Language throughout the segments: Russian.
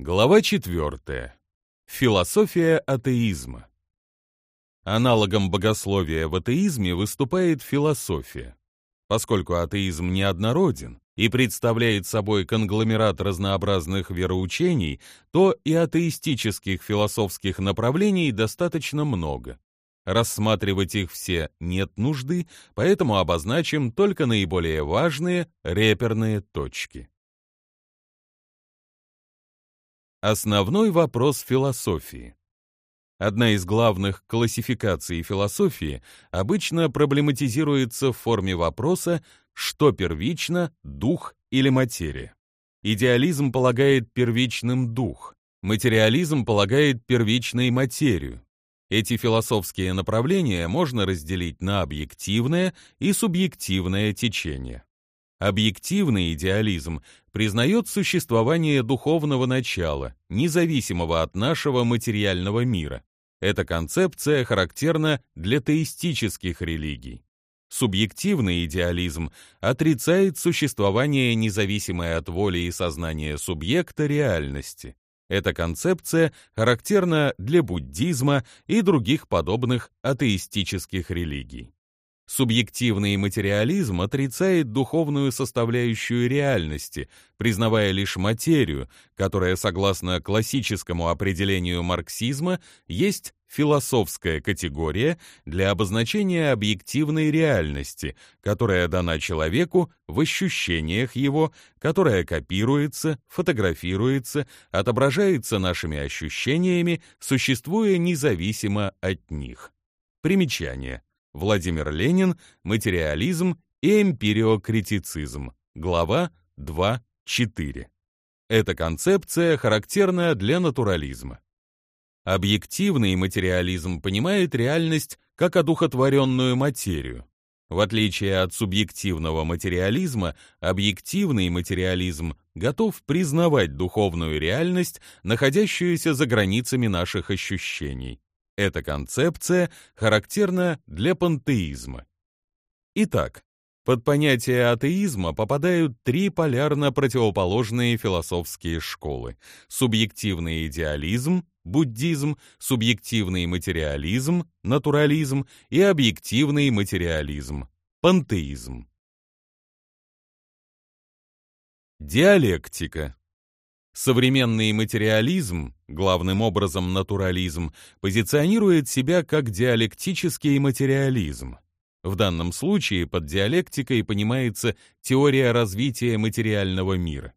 Глава 4. Философия атеизма. Аналогом богословия в атеизме выступает философия. Поскольку атеизм неоднороден и представляет собой конгломерат разнообразных вероучений, то и атеистических философских направлений достаточно много. Рассматривать их все нет нужды, поэтому обозначим только наиболее важные реперные точки. Основной вопрос философии. Одна из главных классификаций философии обычно проблематизируется в форме вопроса, что первично, дух или материя. Идеализм полагает первичным дух, материализм полагает первичной материю. Эти философские направления можно разделить на объективное и субъективное течение. Объективный идеализм признает существование духовного начала, независимого от нашего материального мира. Эта концепция характерна для теистических религий. Субъективный идеализм отрицает существование независимой от воли и сознания субъекта реальности. Эта концепция характерна для буддизма и других подобных атеистических религий. Субъективный материализм отрицает духовную составляющую реальности, признавая лишь материю, которая, согласно классическому определению марксизма, есть философская категория для обозначения объективной реальности, которая дана человеку в ощущениях его, которая копируется, фотографируется, отображается нашими ощущениями, существуя независимо от них. Примечание. Владимир Ленин, материализм и эмпириокритицизм. Глава 2.4. Эта концепция характерна для натурализма. Объективный материализм понимает реальность как одухотворенную материю. В отличие от субъективного материализма, объективный материализм готов признавать духовную реальность, находящуюся за границами наших ощущений. Эта концепция характерна для пантеизма. Итак, под понятие атеизма попадают три полярно противоположные философские школы – субъективный идеализм, буддизм, субъективный материализм, натурализм и объективный материализм, пантеизм. Диалектика Современный материализм, главным образом натурализм, позиционирует себя как диалектический материализм. В данном случае под диалектикой понимается теория развития материального мира.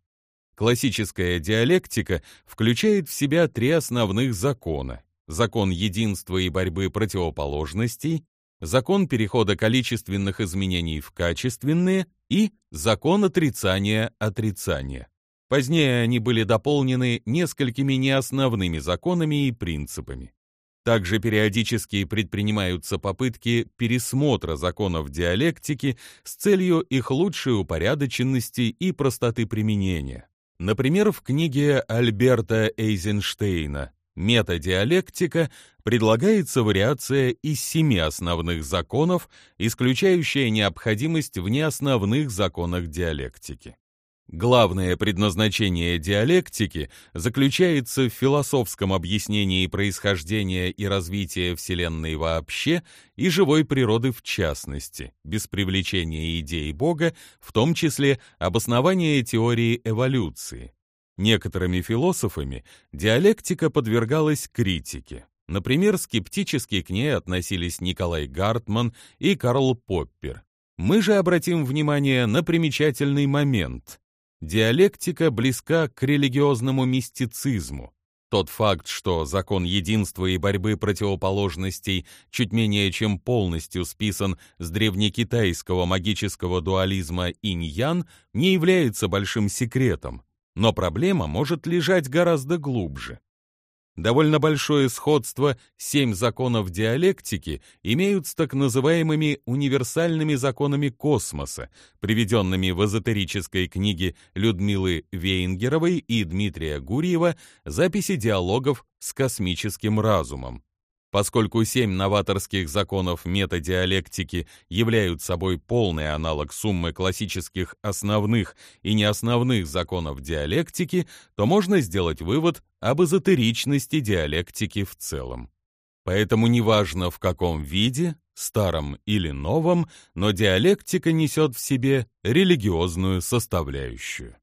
Классическая диалектика включает в себя три основных закона. Закон единства и борьбы противоположностей, закон перехода количественных изменений в качественные и закон отрицания отрицания. Позднее они были дополнены несколькими неосновными законами и принципами. Также периодически предпринимаются попытки пересмотра законов диалектики с целью их лучшей упорядоченности и простоты применения. Например, в книге Альберта Эйзенштейна «Метадиалектика» предлагается вариация из семи основных законов, исключающая необходимость в неосновных законах диалектики. Главное предназначение диалектики заключается в философском объяснении происхождения и развития Вселенной вообще и живой природы в частности, без привлечения идей Бога, в том числе обоснования теории эволюции. Некоторыми философами диалектика подвергалась критике. Например, скептически к ней относились Николай Гартман и Карл Поппер. Мы же обратим внимание на примечательный момент. Диалектика близка к религиозному мистицизму. Тот факт, что закон единства и борьбы противоположностей чуть менее чем полностью списан с древнекитайского магического дуализма инь-ян, не является большим секретом, но проблема может лежать гораздо глубже. Довольно большое сходство семь законов диалектики имеют с так называемыми универсальными законами космоса, приведенными в эзотерической книге Людмилы Вейнгеровой и Дмитрия Гурьева «Записи диалогов с космическим разумом». Поскольку семь новаторских законов метадиалектики являются собой полный аналог суммы классических основных и неосновных законов диалектики, то можно сделать вывод об эзотеричности диалектики в целом. Поэтому неважно в каком виде, старом или новом, но диалектика несет в себе религиозную составляющую.